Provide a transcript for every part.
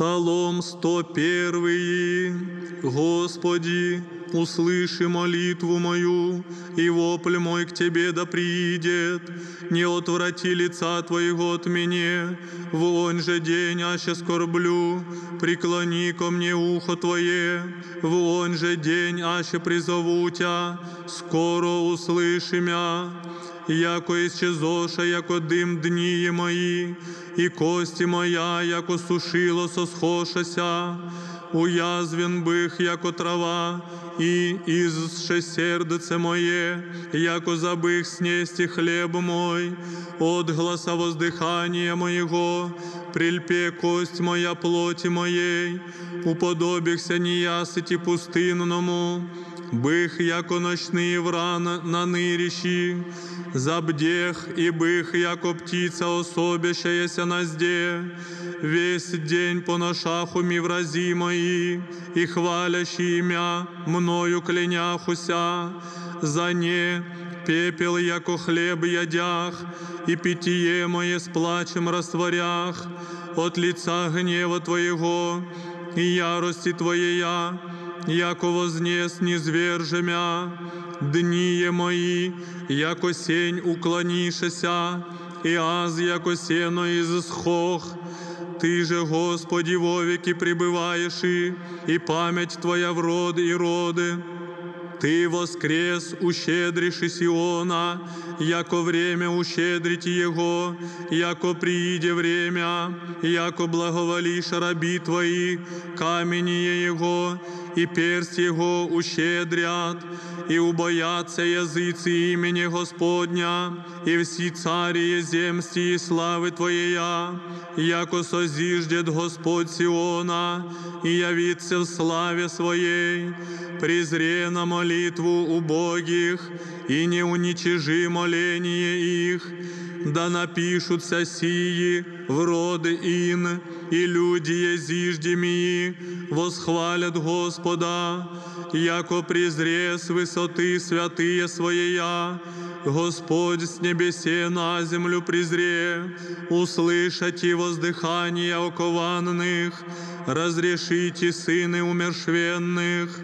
Псалом 101. Господи, услыши молитву мою, и вопль мой к Тебе да приидет. Не отврати лица Твоего от меня, в он же день, аще скорблю, преклони ко мне ухо Твое, в он же день, аще призову Тя, скоро услыши мя яко исчезоша, яко дым дні мої, і кості моя, яко сушило сосхошася, уязвен бих, яко трава, і ізше сердце моє, яко забих снести хлеб мой, от гласа воздыхания моего, прильпе кость моя плоти моей, уподобихся неясыти пустынному, бих, яко ночные вран на нырищі, забдех и бых, яко птица особящаяся на зде, весь день по ношаху ми врази мои, и хвалящие имя мною кляняхуся, за не пепел, яко хлеб ядях, и питье мое с плачем растворях, от лица гнева Твоего и ярости Твоея, яко вознес низвержи мя, дніє мої, яко сень уклонішеся, і аз, яко сено із схох. Ти же, Господи, вовеки пребываешь, и, и память Твоя в роды и роды. Ты воскрес, ущедришь и Сиона, яко время ущедрить Его, яко прииде время, яко благоволишь раби Твои, камение Его, и персть Его ущедрят, и убоятся языцы имени Господня, и все цари земсти и славы Твоея, яко созиждет Господь Сиона, и явится в славе Своей, презре на молитву убогих, и не уничижи моление их, да напишутся сии в роды ин, и люди езиждеми восхвалят Господа, яко презре с высоты святые Своея, Господь с небесе на землю презре, услышите воздыхание окованных, разрешите сыны умершвенных,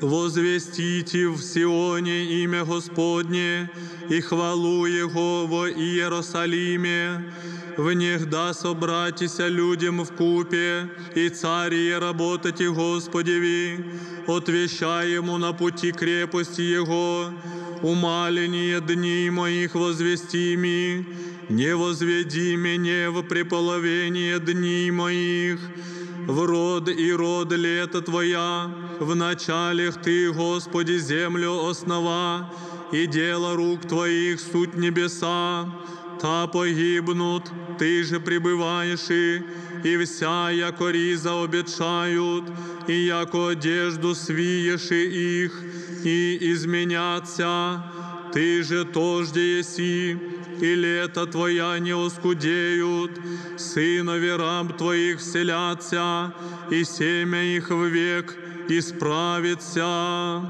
возвестите в Сионе имя Господне и хвалу Его во Иерусалиме. В них да собратися людям в купе, и цари работайте Господеви, отвещаему на пути крепости Его, умаление дней моих возвести ми, не возведи меня в преполовение дней моих, в род и род лета Твоя, в началях Ты, Господи, землю основа, и дело рук Твоих суть небеса, та погибнут, Ты же пребываешь, и, и вся, яко риза обетшают, и яко одежду свиешь их, и изменятся, Ты же тожде еси, и лето Твоя не оскудеют, сынови раб Твоих вселятся, и семя их век исправится.